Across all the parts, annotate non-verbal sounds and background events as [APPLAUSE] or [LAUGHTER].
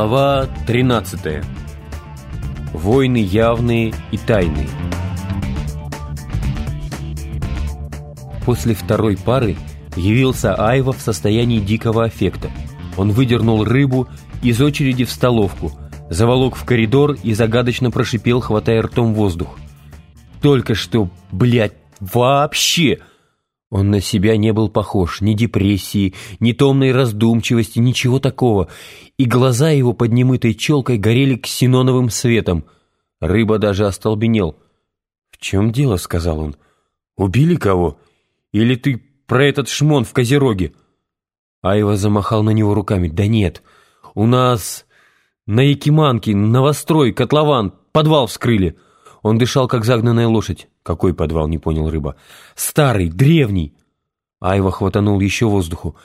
Глава 13. Войны явные и тайные. После второй пары явился Айва в состоянии дикого аффекта. Он выдернул рыбу из очереди в столовку, заволок в коридор и загадочно прошипел, хватая ртом воздух. «Только что, блядь, вообще!» Он на себя не был похож, ни депрессии, ни томной раздумчивости, ничего такого, и глаза его под немытой челкой горели ксеноновым светом. Рыба даже остолбенел. «В чем дело?» — сказал он. «Убили кого? Или ты про этот шмон в Козероге?» Айва замахал на него руками. «Да нет, у нас на Якиманке новострой, котлован, подвал вскрыли». Он дышал, как загнанная лошадь. «Какой подвал?» — не понял рыба. «Старый, древний!» Айва хватанул еще воздуху.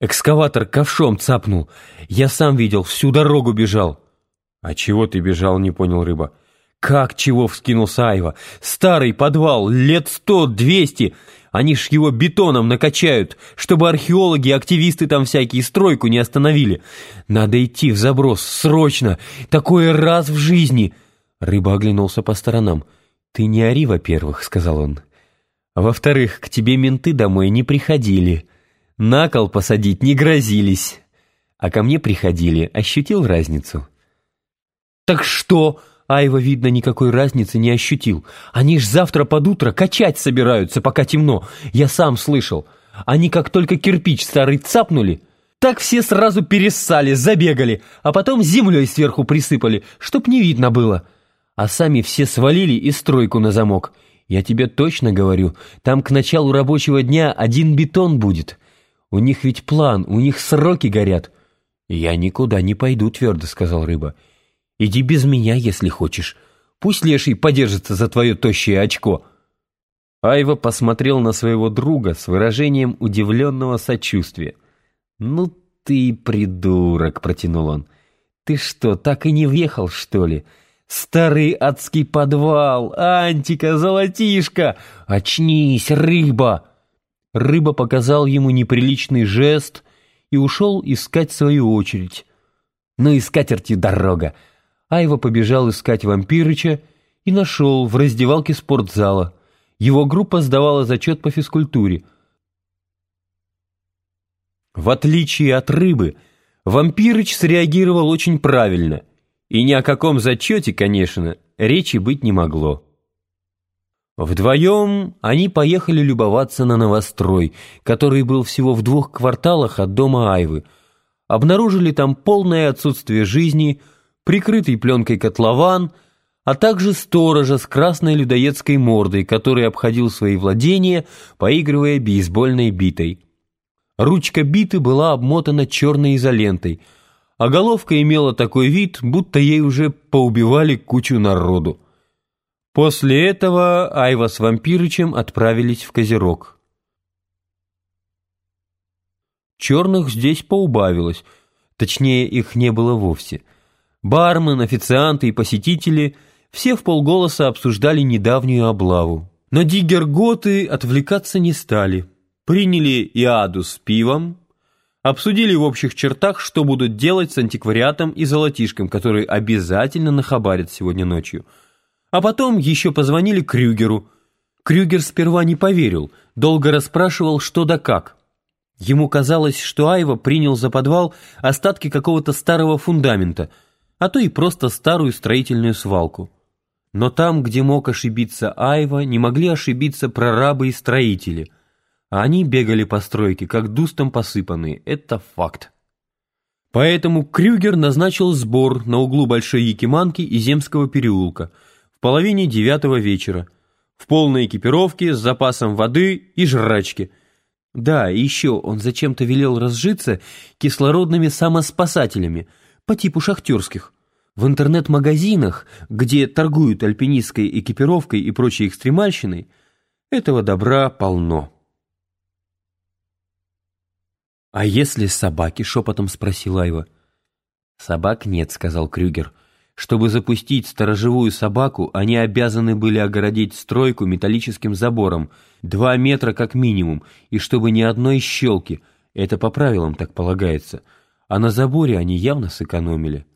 «Экскаватор ковшом цапнул. Я сам видел, всю дорогу бежал». «А чего ты бежал?» — не понял рыба. «Как чего?» — вскинулся Айва. «Старый подвал, лет сто, двести. Они ж его бетоном накачают, чтобы археологи активисты там всякие стройку не остановили. Надо идти в заброс, срочно. Такое раз в жизни». Рыба оглянулся по сторонам. «Ты не ори, во-первых», — сказал он. «А во-вторых, к тебе менты домой не приходили. На кол посадить не грозились. А ко мне приходили, ощутил разницу?» «Так что?» Айва, видно, никакой разницы не ощутил. «Они ж завтра под утро качать собираются, пока темно. Я сам слышал. Они как только кирпич старый цапнули, так все сразу перессали, забегали, а потом землей сверху присыпали, чтоб не видно было а сами все свалили и стройку на замок. Я тебе точно говорю, там к началу рабочего дня один бетон будет. У них ведь план, у них сроки горят. Я никуда не пойду, твердо сказал рыба. Иди без меня, если хочешь. Пусть леший подержится за твое тощее очко. Айва посмотрел на своего друга с выражением удивленного сочувствия. «Ну ты придурок», — протянул он. «Ты что, так и не въехал, что ли?» Старый адский подвал, Антика, золотишко! Очнись, рыба!» Рыба показал ему неприличный жест и ушел искать свою очередь. «Ну и скатерти дорога!» Айва побежал искать вампирыча и нашел в раздевалке спортзала. Его группа сдавала зачет по физкультуре. В отличие от рыбы, вампирыч среагировал очень правильно — и ни о каком зачете, конечно, речи быть не могло. Вдвоем они поехали любоваться на новострой, который был всего в двух кварталах от дома Айвы. Обнаружили там полное отсутствие жизни, прикрытый пленкой котлован, а также сторожа с красной людоедской мордой, который обходил свои владения, поигрывая бейсбольной битой. Ручка биты была обмотана черной изолентой – а головка имела такой вид, будто ей уже поубивали кучу народу. После этого Айва с вампирычем отправились в Козерог. Черных здесь поубавилось, точнее их не было вовсе. Бармен, официанты и посетители все в полголоса обсуждали недавнюю облаву. Но диггерготы отвлекаться не стали. Приняли иаду с пивом, Обсудили в общих чертах, что будут делать с антиквариатом и золотишком, который обязательно нахабарят сегодня ночью. А потом еще позвонили Крюгеру. Крюгер сперва не поверил, долго расспрашивал, что да как. Ему казалось, что Айва принял за подвал остатки какого-то старого фундамента, а то и просто старую строительную свалку. Но там, где мог ошибиться Айва, не могли ошибиться прорабы и строители – а они бегали по стройке, как дустом посыпанные. Это факт. Поэтому Крюгер назначил сбор на углу Большой Якиманки и Земского переулка в половине девятого вечера, в полной экипировке, с запасом воды и жрачки. Да, и еще он зачем-то велел разжиться кислородными самоспасателями по типу шахтерских. В интернет-магазинах, где торгуют альпинистской экипировкой и прочей экстремальщиной, этого добра полно. «А если собаки?» — шепотом спросил Айва. «Собак нет», — сказал Крюгер. «Чтобы запустить сторожевую собаку, они обязаны были огородить стройку металлическим забором, два метра как минимум, и чтобы ни одной щелки. Это по правилам так полагается. А на заборе они явно сэкономили».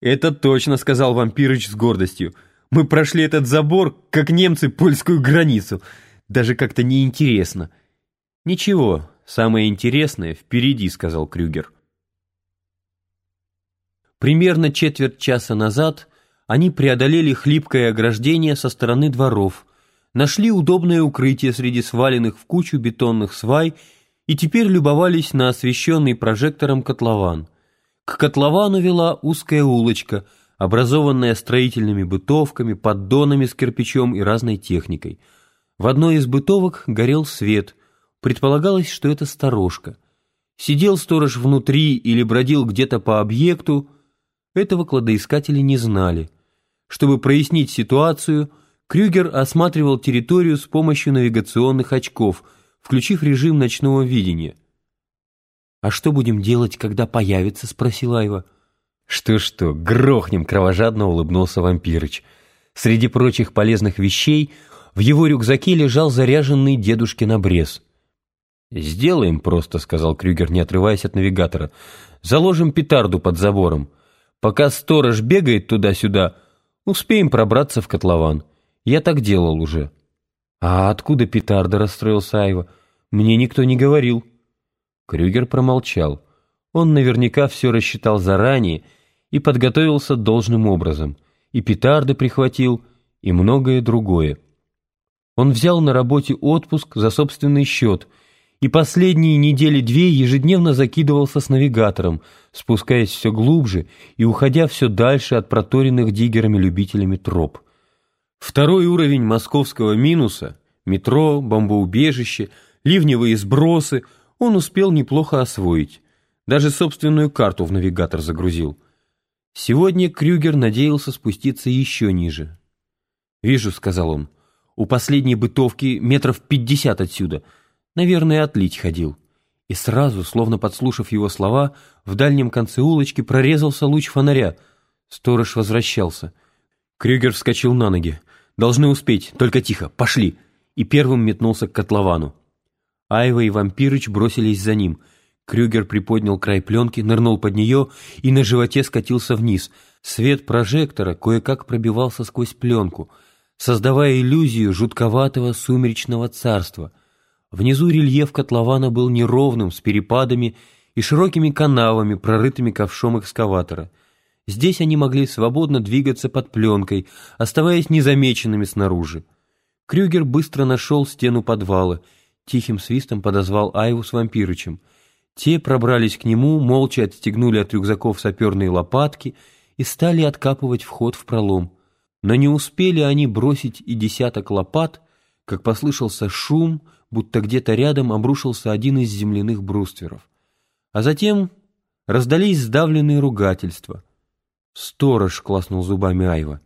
«Это точно», — сказал вампирыч с гордостью. «Мы прошли этот забор, как немцы, польскую границу. Даже как-то неинтересно». «Ничего, самое интересное впереди», — сказал Крюгер. Примерно четверть часа назад они преодолели хлипкое ограждение со стороны дворов, нашли удобное укрытие среди сваленных в кучу бетонных свай и теперь любовались на освещенный прожектором котлован. К котловану вела узкая улочка, образованная строительными бытовками, поддонами с кирпичом и разной техникой. В одной из бытовок горел свет. Предполагалось, что это сторожка. Сидел сторож внутри или бродил где-то по объекту, этого кладоискатели не знали. Чтобы прояснить ситуацию, Крюгер осматривал территорию с помощью навигационных очков, включив режим ночного видения. «А что будем делать, когда появится?» — спросил Айва. «Что-что, грохнем!» — кровожадно улыбнулся вампирыч. Среди прочих полезных вещей в его рюкзаке лежал заряженный дедушкин обрез. «Сделаем просто», — сказал Крюгер, не отрываясь от навигатора. «Заложим петарду под забором. Пока сторож бегает туда-сюда, успеем пробраться в котлован. Я так делал уже». «А откуда петарда?» — расстроился Айва. «Мне никто не говорил». Крюгер промолчал. Он наверняка все рассчитал заранее и подготовился должным образом. И петарды прихватил, и многое другое. Он взял на работе отпуск за собственный счет — и последние недели-две ежедневно закидывался с навигатором, спускаясь все глубже и уходя все дальше от проторенных диггерами-любителями троп. Второй уровень московского минуса — метро, бомбоубежище, ливневые сбросы — он успел неплохо освоить. Даже собственную карту в навигатор загрузил. Сегодня Крюгер надеялся спуститься еще ниже. «Вижу», — сказал он, — «у последней бытовки метров пятьдесят отсюда — Наверное, отлить ходил. И сразу, словно подслушав его слова, в дальнем конце улочки прорезался луч фонаря. Сторож возвращался. Крюгер вскочил на ноги. «Должны успеть, только тихо, пошли!» И первым метнулся к котловану. Айва и вампирыч бросились за ним. Крюгер приподнял край пленки, нырнул под нее и на животе скатился вниз. Свет прожектора кое-как пробивался сквозь пленку, создавая иллюзию жутковатого сумеречного царства — Внизу рельеф котлована был неровным, с перепадами и широкими канавами, прорытыми ковшом экскаватора. Здесь они могли свободно двигаться под пленкой, оставаясь незамеченными снаружи. Крюгер быстро нашел стену подвала, тихим свистом подозвал Айву с вампирычем. Те пробрались к нему, молча отстегнули от рюкзаков саперные лопатки и стали откапывать вход в пролом. Но не успели они бросить и десяток лопат, как послышался шум — будто где-то рядом обрушился один из земляных брустверов. А затем раздались сдавленные ругательства. «Сторож!» — класнул зубами Айва.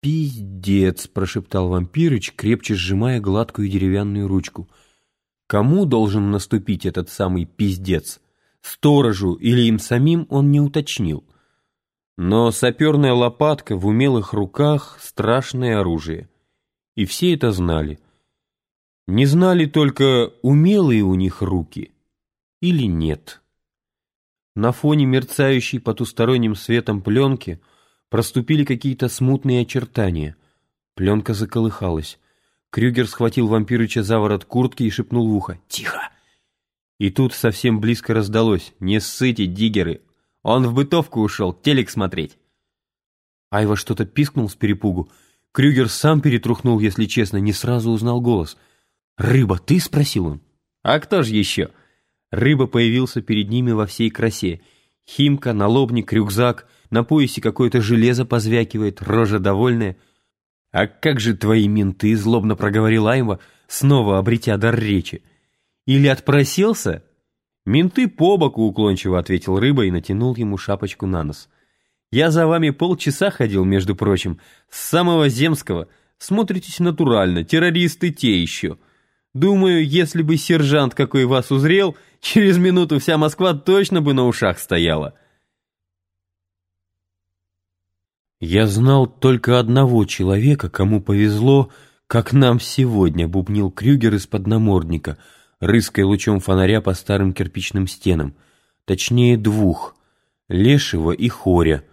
«Пиздец!» — прошептал вампирыч, крепче сжимая гладкую деревянную ручку. Кому должен наступить этот самый пиздец? Сторожу или им самим он не уточнил. Но саперная лопатка в умелых руках — страшное оружие. И все это знали — не знали только, умелые у них руки или нет. На фоне мерцающей потусторонним светом пленки проступили какие-то смутные очертания. Пленка заколыхалась. Крюгер схватил вампирыча за ворот куртки и шепнул в ухо «Тихо!». И тут совсем близко раздалось «Не ссыте, диггеры! Он в бытовку ушел, телек смотреть!» Айва что-то пискнул с перепугу. Крюгер сам перетрухнул, если честно, не сразу узнал голос — «Рыба, ты?» — спросил он. «А кто же еще?» Рыба появился перед ними во всей красе. Химка, налобник, рюкзак, на поясе какое-то железо позвякивает, рожа довольная. «А как же твои менты?» — злобно проговорил Айва, снова обретя дар речи. «Или отпросился?» «Менты по боку уклончиво», — ответил рыба и натянул ему шапочку на нос. Я за вами полчаса ходил, между прочим, с самого Земского. Смотритесь натурально, террористы те еще. Думаю, если бы сержант какой вас узрел, [LAUGHS] через минуту вся Москва точно бы на ушах стояла. Я знал только одного человека, кому повезло, как нам сегодня, бубнил Крюгер из-под намордника, рыская лучом фонаря по старым кирпичным стенам. Точнее, двух — Лешего и Хоря —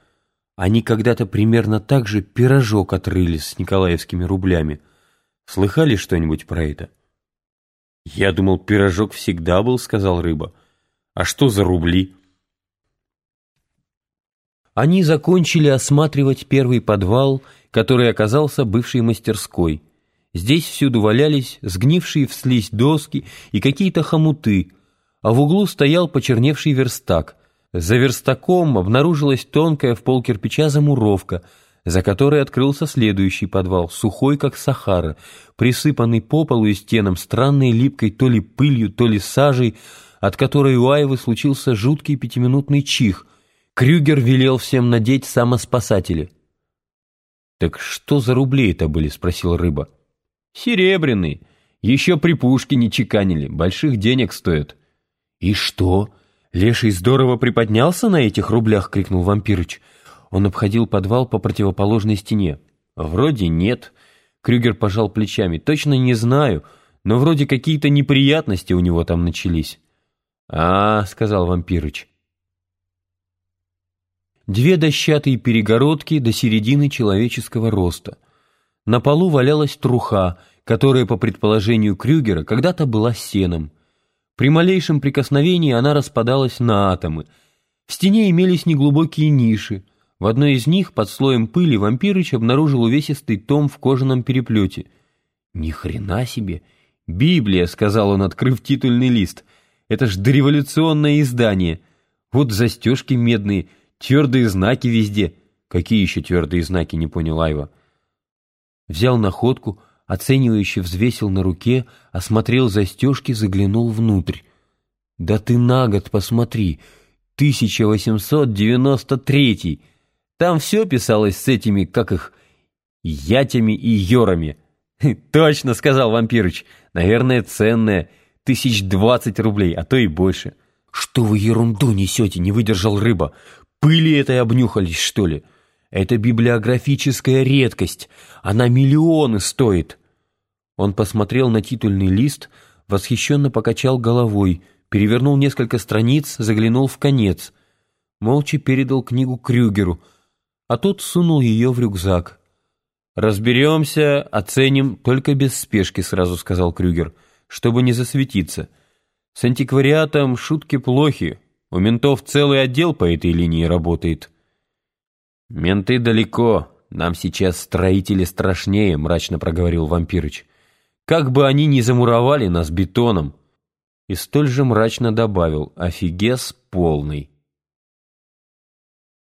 они когда-то примерно так же пирожок отрыли с николаевскими рублями. Слыхали что-нибудь про это? «Я думал, пирожок всегда был», — сказал рыба. «А что за рубли?» Они закончили осматривать первый подвал, который оказался бывшей мастерской. Здесь всюду валялись сгнившие в слизь доски и какие-то хомуты, а в углу стоял почерневший верстак, за верстаком обнаружилась тонкая в пол кирпича замуровка, за которой открылся следующий подвал, сухой, как Сахара, присыпанный по полу и стенам странной липкой то ли пылью, то ли сажей, от которой у Айвы случился жуткий пятиминутный чих. Крюгер велел всем надеть самоспасатели. «Так что за рубли это были?» — спросил рыба. «Серебряные. Еще при пушке не чеканили. Больших денег стоят». «И что?» «Леший здорово приподнялся на этих рублях!» — крикнул вампирыч. Он обходил подвал по противоположной стене. «Вроде нет». Крюгер пожал плечами. «Точно не знаю, но вроде какие-то неприятности у него там начались». «А, — сказал вампирыч. Две дощатые перегородки до середины человеческого роста. На полу валялась труха, которая, по предположению Крюгера, когда-то была сеном. При малейшем прикосновении она распадалась на атомы. В стене имелись неглубокие ниши. В одной из них, под слоем пыли, вампирыч обнаружил увесистый том в кожаном переплете. «Ни хрена себе! Библия!» — сказал он, открыв титульный лист. «Это ж дореволюционное издание. Вот застежки медные, твердые знаки везде». «Какие еще твердые знаки?» — не понял Айва. Взял находку — оценивающе взвесил на руке, осмотрел застежки, заглянул внутрь. «Да ты на год посмотри! 1893! Там все писалось с этими, как их, ятями и йорами!» [LAUGHS] «Точно!» — сказал вампирыч. «Наверное, ценное. Тысяч двадцать рублей, а то и больше». «Что вы ерунду несете?» — не выдержал рыба. «Пыли этой обнюхались, что ли?» «Это библиографическая редкость. Она миллионы стоит». Он посмотрел на титульный лист, восхищенно покачал головой, перевернул несколько страниц, заглянул в конец. Молча передал книгу Крюгеру, а тот сунул ее в рюкзак. «Разберемся, оценим, только без спешки», — сразу сказал Крюгер, «чтобы не засветиться. С антиквариатом шутки плохи, у ментов целый отдел по этой линии работает». «Менты далеко, нам сейчас строители страшнее», — мрачно проговорил вампирыч. Как бы они ни замуровали нас бетоном. И столь же мрачно добавил «Офигез полный».